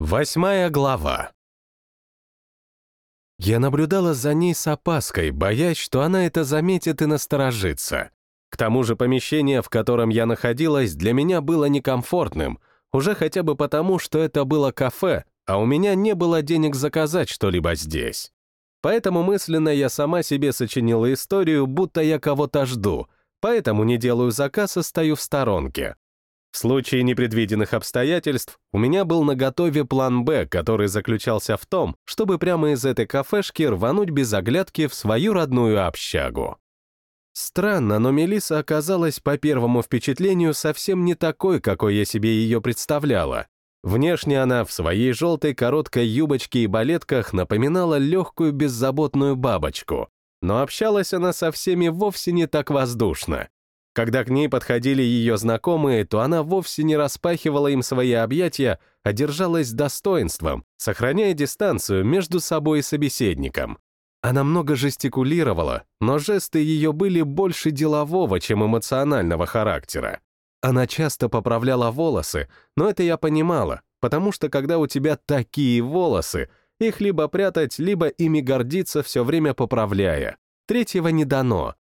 Восьмая глава. Я наблюдала за ней с опаской, боясь, что она это заметит и насторожится. К тому же помещение, в котором я находилась, для меня было некомфортным, уже хотя бы потому, что это было кафе, а у меня не было денег заказать что-либо здесь. Поэтому мысленно я сама себе сочинила историю, будто я кого-то жду, поэтому не делаю заказ и стою в сторонке. В случае непредвиденных обстоятельств у меня был наготове план «Б», который заключался в том, чтобы прямо из этой кафешки рвануть без оглядки в свою родную общагу. Странно, но Мелиса оказалась по первому впечатлению совсем не такой, какой я себе ее представляла. Внешне она в своей желтой короткой юбочке и балетках напоминала легкую беззаботную бабочку, но общалась она со всеми вовсе не так воздушно. Когда к ней подходили ее знакомые, то она вовсе не распахивала им свои объятия, а держалась достоинством, сохраняя дистанцию между собой и собеседником. Она много жестикулировала, но жесты ее были больше делового, чем эмоционального характера. Она часто поправляла волосы, но это я понимала, потому что когда у тебя такие волосы, их либо прятать, либо ими гордиться все время поправляя. Третьего не дано.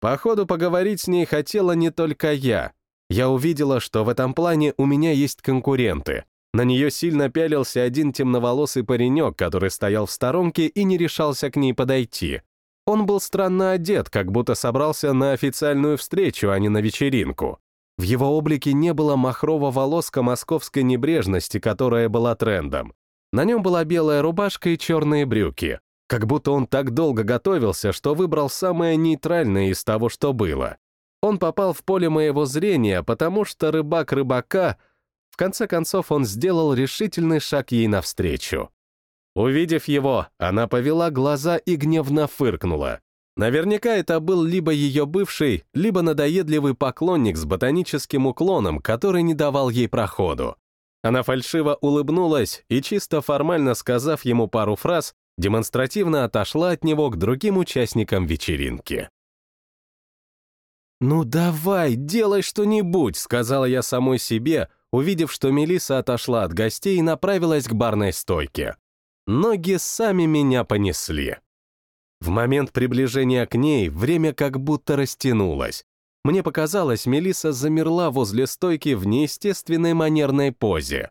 Походу, поговорить с ней хотела не только я. Я увидела, что в этом плане у меня есть конкуренты. На нее сильно пялился один темноволосый паренек, который стоял в сторонке и не решался к ней подойти. Он был странно одет, как будто собрался на официальную встречу, а не на вечеринку. В его облике не было махрового волоска московской небрежности, которая была трендом. На нем была белая рубашка и черные брюки. Как будто он так долго готовился, что выбрал самое нейтральное из того, что было. Он попал в поле моего зрения, потому что рыбак рыбака... В конце концов, он сделал решительный шаг ей навстречу. Увидев его, она повела глаза и гневно фыркнула. Наверняка это был либо ее бывший, либо надоедливый поклонник с ботаническим уклоном, который не давал ей проходу. Она фальшиво улыбнулась и, чисто формально сказав ему пару фраз, демонстративно отошла от него к другим участникам вечеринки. «Ну давай, делай что-нибудь», — сказала я самой себе, увидев, что Мелиса отошла от гостей и направилась к барной стойке. Ноги сами меня понесли. В момент приближения к ней время как будто растянулось. Мне показалось, Мелиса замерла возле стойки в неестественной манерной позе.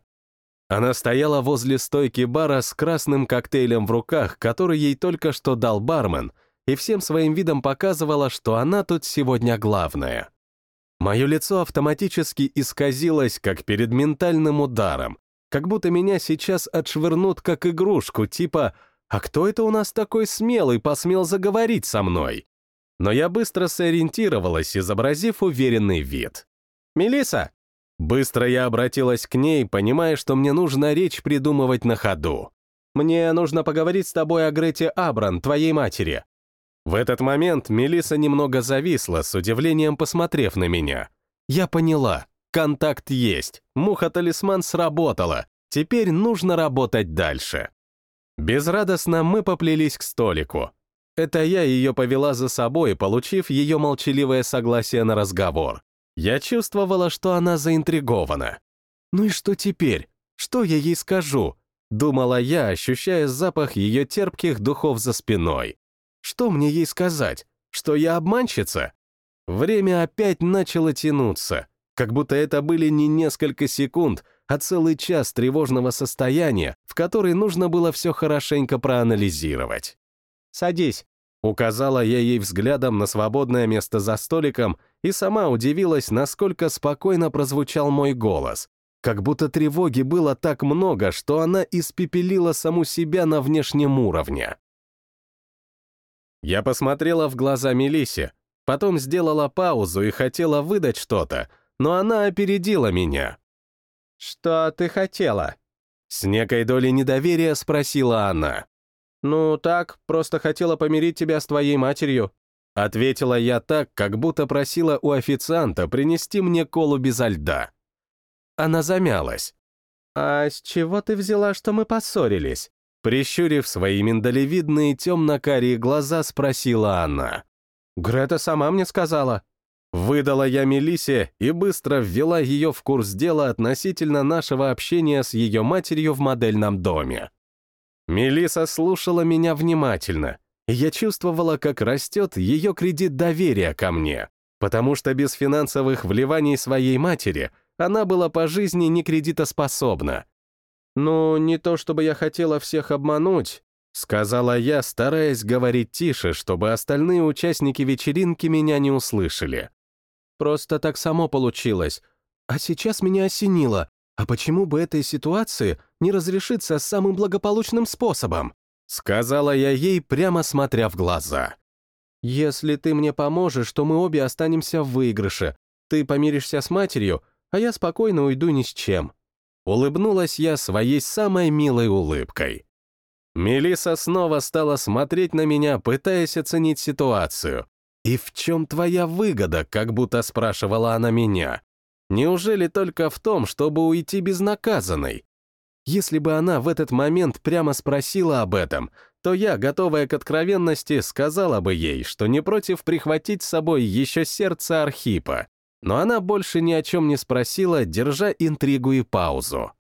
Она стояла возле стойки бара с красным коктейлем в руках, который ей только что дал бармен, и всем своим видом показывала, что она тут сегодня главная. Мое лицо автоматически исказилось, как перед ментальным ударом, как будто меня сейчас отшвырнут как игрушку, типа «А кто это у нас такой смелый посмел заговорить со мной?» Но я быстро сориентировалась, изобразив уверенный вид. Мелиса, Быстро я обратилась к ней, понимая, что мне нужно речь придумывать на ходу. «Мне нужно поговорить с тобой о Грете Абран, твоей матери». В этот момент Мелиса немного зависла, с удивлением посмотрев на меня. Я поняла, контакт есть, муха-талисман сработала, теперь нужно работать дальше. Безрадостно мы поплелись к столику. Это я ее повела за собой, получив ее молчаливое согласие на разговор. Я чувствовала, что она заинтригована. Ну и что теперь? Что я ей скажу? Думала я, ощущая запах ее терпких духов за спиной. Что мне ей сказать? Что я обманщица? Время опять начало тянуться, как будто это были не несколько секунд, а целый час тревожного состояния, в который нужно было все хорошенько проанализировать. «Садись», Указала я ей взглядом на свободное место за столиком и сама удивилась, насколько спокойно прозвучал мой голос. Как будто тревоги было так много, что она испепелила саму себя на внешнем уровне. Я посмотрела в глаза Мелисе, потом сделала паузу и хотела выдать что-то, но она опередила меня. «Что ты хотела?» С некой долей недоверия спросила она. «Ну, так, просто хотела помирить тебя с твоей матерью», — ответила я так, как будто просила у официанта принести мне колу безо льда. Она замялась. «А с чего ты взяла, что мы поссорились?» Прищурив свои миндалевидные темно-карие глаза, спросила она. «Грета сама мне сказала». Выдала я Мелисе и быстро ввела ее в курс дела относительно нашего общения с ее матерью в модельном доме. Мелиса слушала меня внимательно, я чувствовала, как растет ее кредит доверия ко мне, потому что без финансовых вливаний своей матери она была по жизни не кредитоспособна. «Ну, не то чтобы я хотела всех обмануть», — сказала я, стараясь говорить тише, чтобы остальные участники вечеринки меня не услышали. Просто так само получилось. А сейчас меня осенило. А почему бы этой ситуации не разрешиться самым благополучным способом? Сказала я ей, прямо смотря в глаза. «Если ты мне поможешь, то мы обе останемся в выигрыше. Ты помиришься с матерью, а я спокойно уйду ни с чем». Улыбнулась я своей самой милой улыбкой. Мелиса снова стала смотреть на меня, пытаясь оценить ситуацию. «И в чем твоя выгода?» — как будто спрашивала она меня. «Неужели только в том, чтобы уйти безнаказанной?» Если бы она в этот момент прямо спросила об этом, то я, готовая к откровенности, сказала бы ей, что не против прихватить с собой еще сердце Архипа. Но она больше ни о чем не спросила, держа интригу и паузу.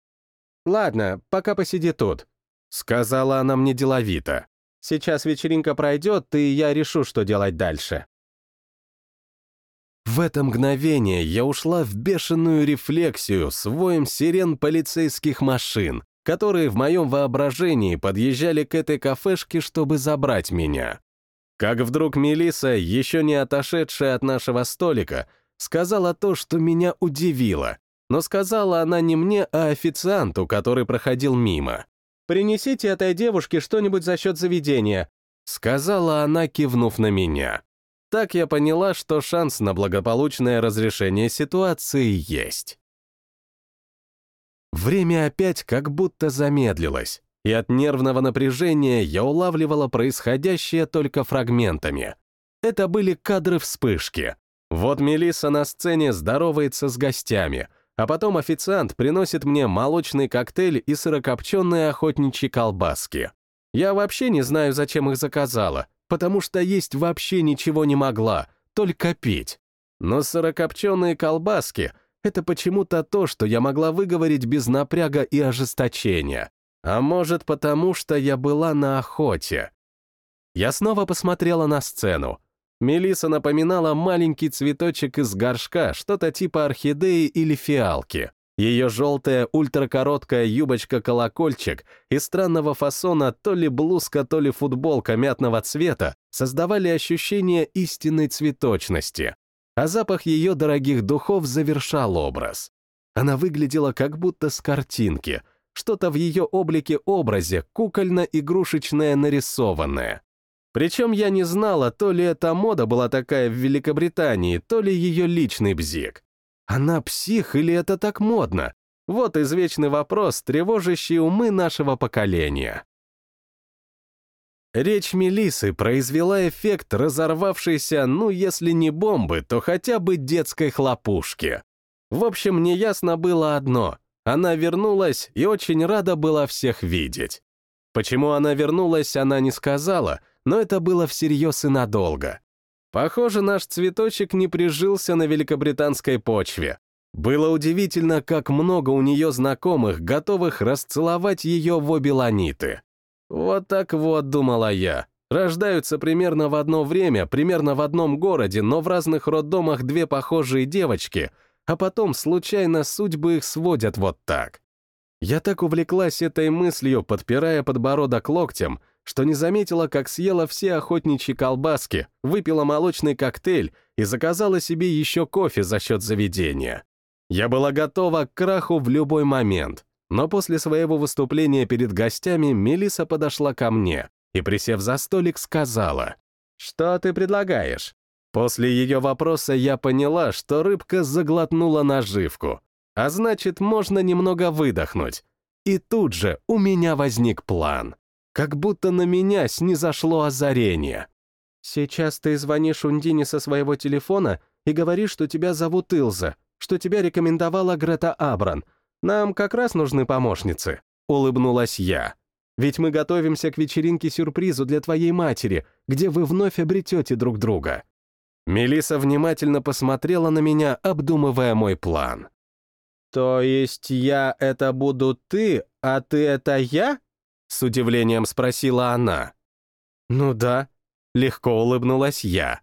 «Ладно, пока посиди тут», — сказала она мне деловито. Сейчас вечеринка пройдет, и я решу, что делать дальше. В это мгновение я ушла в бешеную рефлексию с воем сирен полицейских машин, которые в моем воображении подъезжали к этой кафешке, чтобы забрать меня. Как вдруг Мелиса, еще не отошедшая от нашего столика, сказала то, что меня удивило. Но сказала она не мне, а официанту, который проходил мимо. Принесите этой девушке что-нибудь за счет заведения», — сказала она, кивнув на меня. Так я поняла, что шанс на благополучное разрешение ситуации есть. Время опять как будто замедлилось, и от нервного напряжения я улавливала происходящее только фрагментами. Это были кадры вспышки. Вот Мелисса на сцене здоровается с гостями — а потом официант приносит мне молочный коктейль и сырокопченые охотничьи колбаски. Я вообще не знаю, зачем их заказала, потому что есть вообще ничего не могла, только пить. Но сырокопченые колбаски — это почему-то то, что я могла выговорить без напряга и ожесточения. А может, потому что я была на охоте. Я снова посмотрела на сцену. Мелиса напоминала маленький цветочек из горшка, что-то типа орхидеи или фиалки. Ее желтая ультракороткая юбочка-колокольчик из странного фасона то ли блузка, то ли футболка мятного цвета создавали ощущение истинной цветочности, а запах ее дорогих духов завершал образ. Она выглядела как будто с картинки, что-то в ее облике-образе, кукольно-игрушечное нарисованное. Причем я не знала, то ли эта мода была такая в Великобритании, то ли ее личный бзик. Она псих или это так модно? Вот извечный вопрос, тревожащий умы нашего поколения. Речь Мелисы произвела эффект разорвавшейся, ну, если не бомбы, то хотя бы детской хлопушки. В общем, неясно было одно. Она вернулась и очень рада была всех видеть. Почему она вернулась, она не сказала, но это было всерьез и надолго. Похоже, наш цветочек не прижился на великобританской почве. Было удивительно, как много у нее знакомых, готовых расцеловать ее в обе ланиты. Вот так вот, думала я. Рождаются примерно в одно время, примерно в одном городе, но в разных роддомах две похожие девочки, а потом случайно судьбы их сводят вот так. Я так увлеклась этой мыслью, подпирая подбородок локтем, что не заметила, как съела все охотничьи колбаски, выпила молочный коктейль и заказала себе еще кофе за счет заведения. Я была готова к краху в любой момент, но после своего выступления перед гостями Мелиса подошла ко мне и, присев за столик, сказала, «Что ты предлагаешь?» После ее вопроса я поняла, что рыбка заглотнула наживку, а значит, можно немного выдохнуть. И тут же у меня возник план как будто на меня снизошло озарение. «Сейчас ты звонишь Ундине со своего телефона и говоришь, что тебя зовут Илза, что тебя рекомендовала Грета Абран. Нам как раз нужны помощницы», — улыбнулась я. «Ведь мы готовимся к вечеринке-сюрпризу для твоей матери, где вы вновь обретете друг друга». Мелиса внимательно посмотрела на меня, обдумывая мой план. «То есть я — это буду ты, а ты — это я?» С удивлением спросила она. «Ну да», — легко улыбнулась я.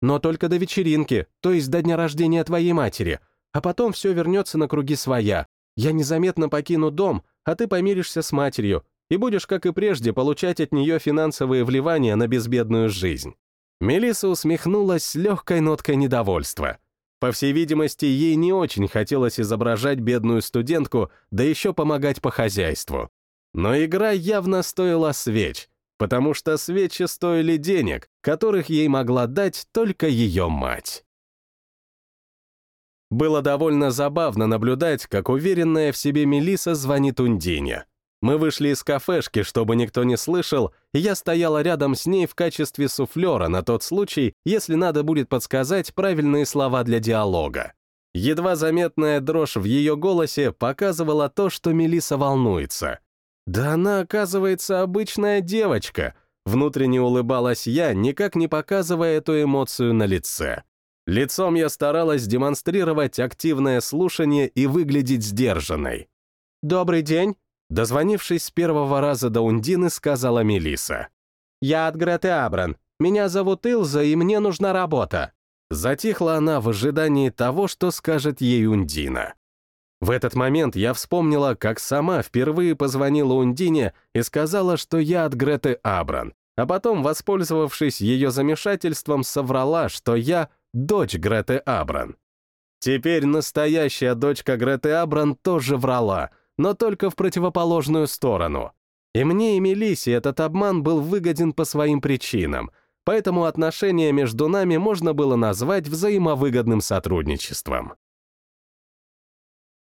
«Но только до вечеринки, то есть до дня рождения твоей матери, а потом все вернется на круги своя. Я незаметно покину дом, а ты помиришься с матерью, и будешь, как и прежде, получать от нее финансовые вливания на безбедную жизнь». Мелисса усмехнулась с легкой ноткой недовольства. По всей видимости, ей не очень хотелось изображать бедную студентку, да еще помогать по хозяйству. Но игра явно стоила свеч, потому что свечи стоили денег, которых ей могла дать только ее мать. Было довольно забавно наблюдать, как уверенная в себе Мелиса звонит Ундине. Мы вышли из кафешки, чтобы никто не слышал, и я стояла рядом с ней в качестве суфлера на тот случай, если надо будет подсказать правильные слова для диалога. Едва заметная дрожь в ее голосе показывала то, что Мелиса волнуется. Да она, оказывается, обычная девочка. Внутренне улыбалась я, никак не показывая эту эмоцию на лице. Лицом я старалась демонстрировать активное слушание и выглядеть сдержанной. «Добрый день», Дозвонившись с первого раза до Ундины, сказала Мелиса. «Я от Греты Абран. Меня зовут Илза, и мне нужна работа». Затихла она в ожидании того, что скажет ей Ундина. В этот момент я вспомнила, как сама впервые позвонила Ундине и сказала, что я от Греты Абран, а потом, воспользовавшись ее замешательством, соврала, что я дочь Греты Абран. Теперь настоящая дочка Греты Абран тоже врала, но только в противоположную сторону. И мне и Мелисе этот обман был выгоден по своим причинам, поэтому отношения между нами можно было назвать взаимовыгодным сотрудничеством.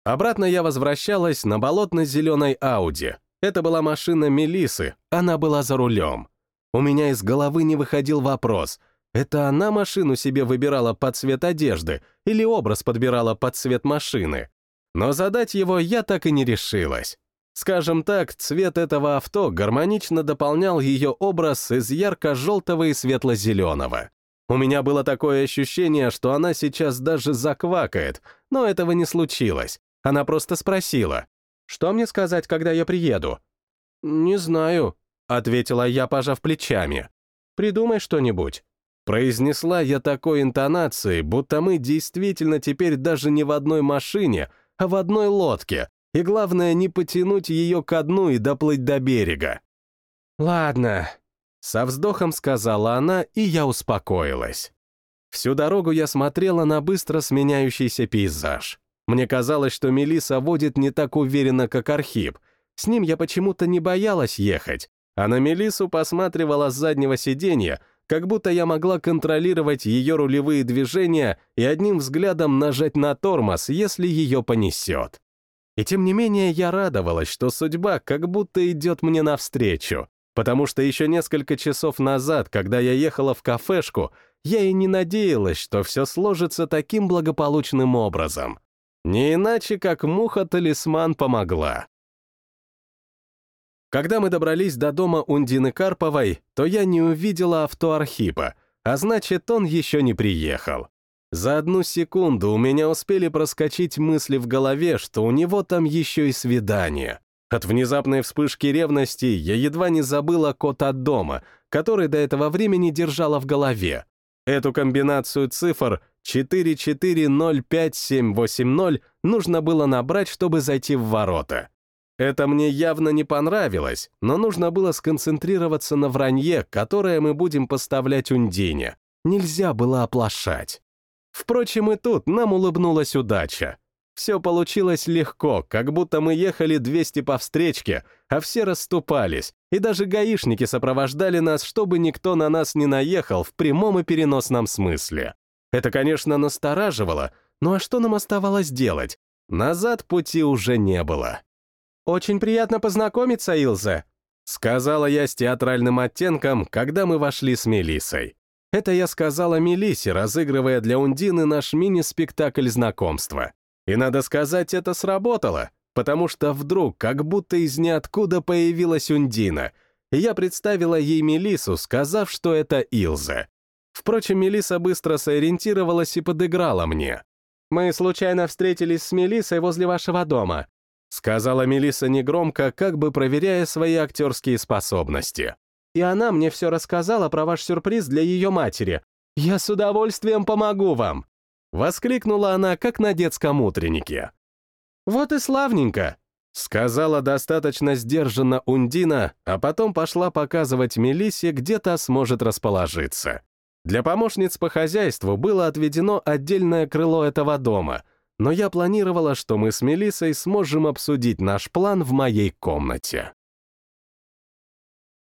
Обратно я возвращалась на болотно-зеленой Ауди. Это была машина Мелисы, она была за рулем. У меня из головы не выходил вопрос, это она машину себе выбирала под цвет одежды или образ подбирала под цвет машины? Но задать его я так и не решилась. Скажем так, цвет этого авто гармонично дополнял ее образ из ярко-желтого и светло-зеленого. У меня было такое ощущение, что она сейчас даже заквакает, но этого не случилось. Она просто спросила, «Что мне сказать, когда я приеду?» «Не знаю», — ответила я, пожав плечами. «Придумай что-нибудь». Произнесла я такой интонацией, будто мы действительно теперь даже не в одной машине, а в одной лодке, и главное не потянуть ее ко дну и доплыть до берега. «Ладно», — со вздохом сказала она, и я успокоилась. Всю дорогу я смотрела на быстро сменяющийся пейзаж. Мне казалось, что Мелиса водит не так уверенно, как Архип. С ним я почему-то не боялась ехать, а на Мелису посматривала с заднего сиденья, как будто я могла контролировать ее рулевые движения и одним взглядом нажать на тормоз, если ее понесет. И тем не менее я радовалась, что судьба как будто идет мне навстречу, потому что еще несколько часов назад, когда я ехала в кафешку, я и не надеялась, что все сложится таким благополучным образом. Не иначе, как муха-талисман помогла. Когда мы добрались до дома Ундины Карповой, то я не увидела авто Архипа, а значит, он еще не приехал. За одну секунду у меня успели проскочить мысли в голове, что у него там еще и свидание. От внезапной вспышки ревности я едва не забыла код от дома, который до этого времени держала в голове. Эту комбинацию цифр 4405780 нужно было набрать, чтобы зайти в ворота. Это мне явно не понравилось, но нужно было сконцентрироваться на вранье, которое мы будем поставлять Ундине. Нельзя было оплошать. Впрочем, и тут нам улыбнулась удача. Все получилось легко, как будто мы ехали 200 по встречке, а все расступались, и даже гаишники сопровождали нас, чтобы никто на нас не наехал в прямом и переносном смысле. Это, конечно, настораживало, ну а что нам оставалось делать? Назад пути уже не было. «Очень приятно познакомиться, Илза», — сказала я с театральным оттенком, когда мы вошли с Мелиссой. Это я сказала Мелисе, разыгрывая для Ундины наш мини-спектакль знакомства. И, надо сказать, это сработало, потому что вдруг, как будто из ниоткуда появилась Ундина, и я представила ей Мелису, сказав, что это Илза. Впрочем, Мелиса быстро сориентировалась и подыграла мне. «Мы случайно встретились с Мелисой возле вашего дома», сказала Мелиса негромко, как бы проверяя свои актерские способности. «И она мне все рассказала про ваш сюрприз для ее матери. Я с удовольствием помогу вам!» Воскликнула она, как на детском утреннике. «Вот и славненько!» Сказала достаточно сдержанно Ундина, а потом пошла показывать Мелисе, где та сможет расположиться. Для помощниц по хозяйству было отведено отдельное крыло этого дома, но я планировала, что мы с Мелисой сможем обсудить наш план в моей комнате.